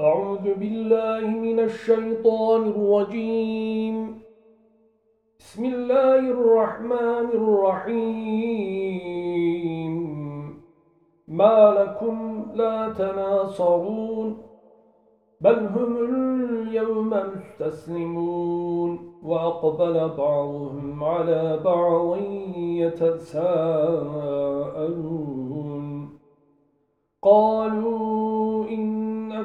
أعوذ بالله من الشيطان الرجيم. بسم الله الرحمن الرحيم. ما لكم لا تناصرون. بل هم اليوم مستسلمون. وأقبل بعضهم على بعض يتساءلون. قالوا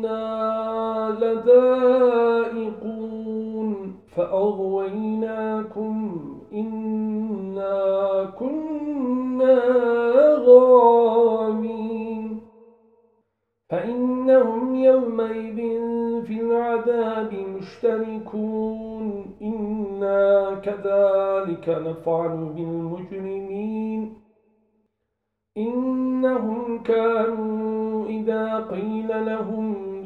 إنا لذائقون. فأغويناكم إنا كنا غامين. فإنهم يومئذ في العذاب مشتركون. إنا كذلك نفعل بالمجرمين. إنهم كانوا إذا قيل لهم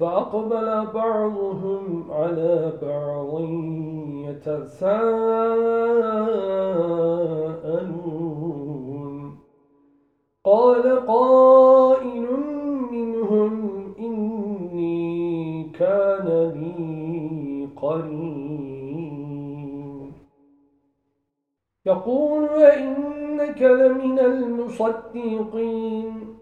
فأقبل بعضهم على بعض يتساءلون. قال قائل منهم إني كان لي قرين. يقول وإنك لمن المصدقين.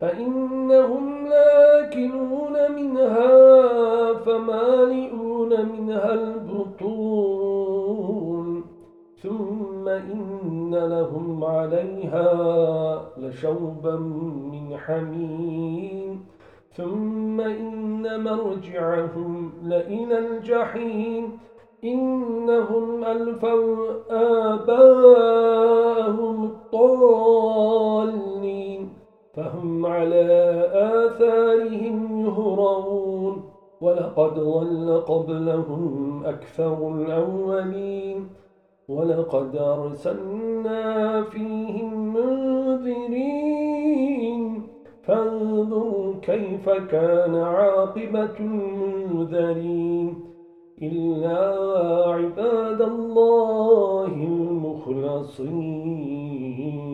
فإنهم لاكلون منها فمالئون منها البطون. ثم إن لهم عليها لشوبا من حميم. ثم إن مرجعهم لإلى الجحيم. إنهم ألفوا آباءهم الضالين. فهم على آثارهم يهرون ولقد ظل قبلهم أكثر الأولين ولقد أرسلنا فيهم منذرين. فانظروا كيف كان عاقبة المنذرين. إلا عباد الله المخلصين.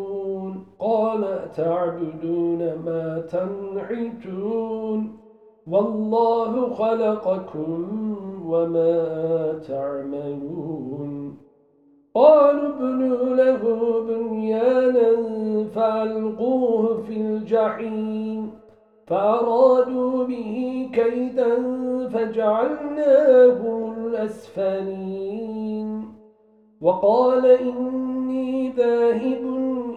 قال تعبدون ما تنحتون والله خلقكم وما تعملون قالوا ابنوا له بنيانا فألقوه في الجحيم فأرادوا به كيدا فجعلناه الأسفلين وقال إني ذاهب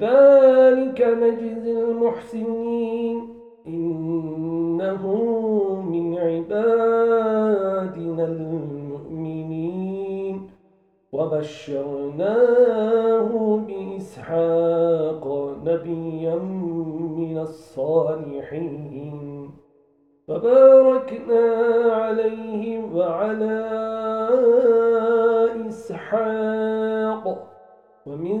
كذلك نجزي المحسنين. إنه من عبادنا المؤمنين. وبشرناه بإسحاق نبيا من الصالحين. فباركنا عليه وعلى إسحاق. ومن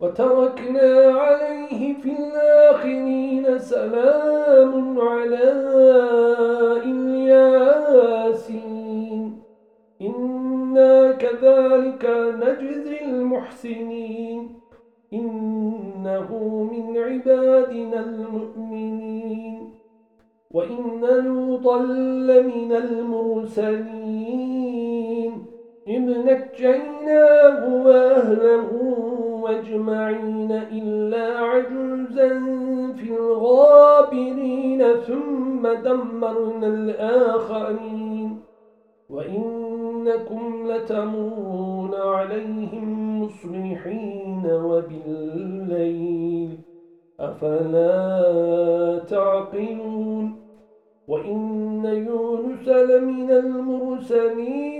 وتركنا عليه في الآخرين سلام على إلياسين. إنا كذلك نجزي المحسنين. إنه من عبادنا المؤمنين. وإن لوطا لمن المرسلين. إذ نجيناه وأهله أجمعين إلا عجوزا في الغابرين ثم دمرنا الآخرين وإنكم لتمون عليهم مصلحين وبالليل أفلا تعقلون وإن يونس لمن المرسلين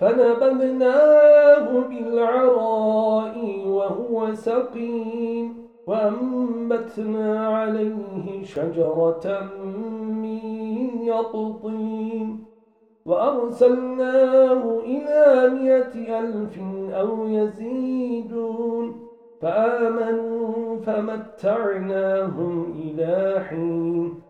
فنبذناه بالعراء وهو سقيم وأنبتنا عليه شجرة من يقطين وأرسلناه إلى مئة ألف أو يزيدون فآمنوا فمتعناهم إلى حين.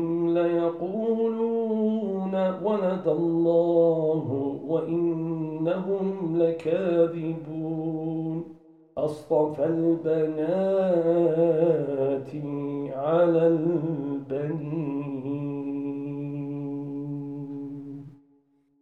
إنهم لكاذبون. أصطفى البنات على البنين.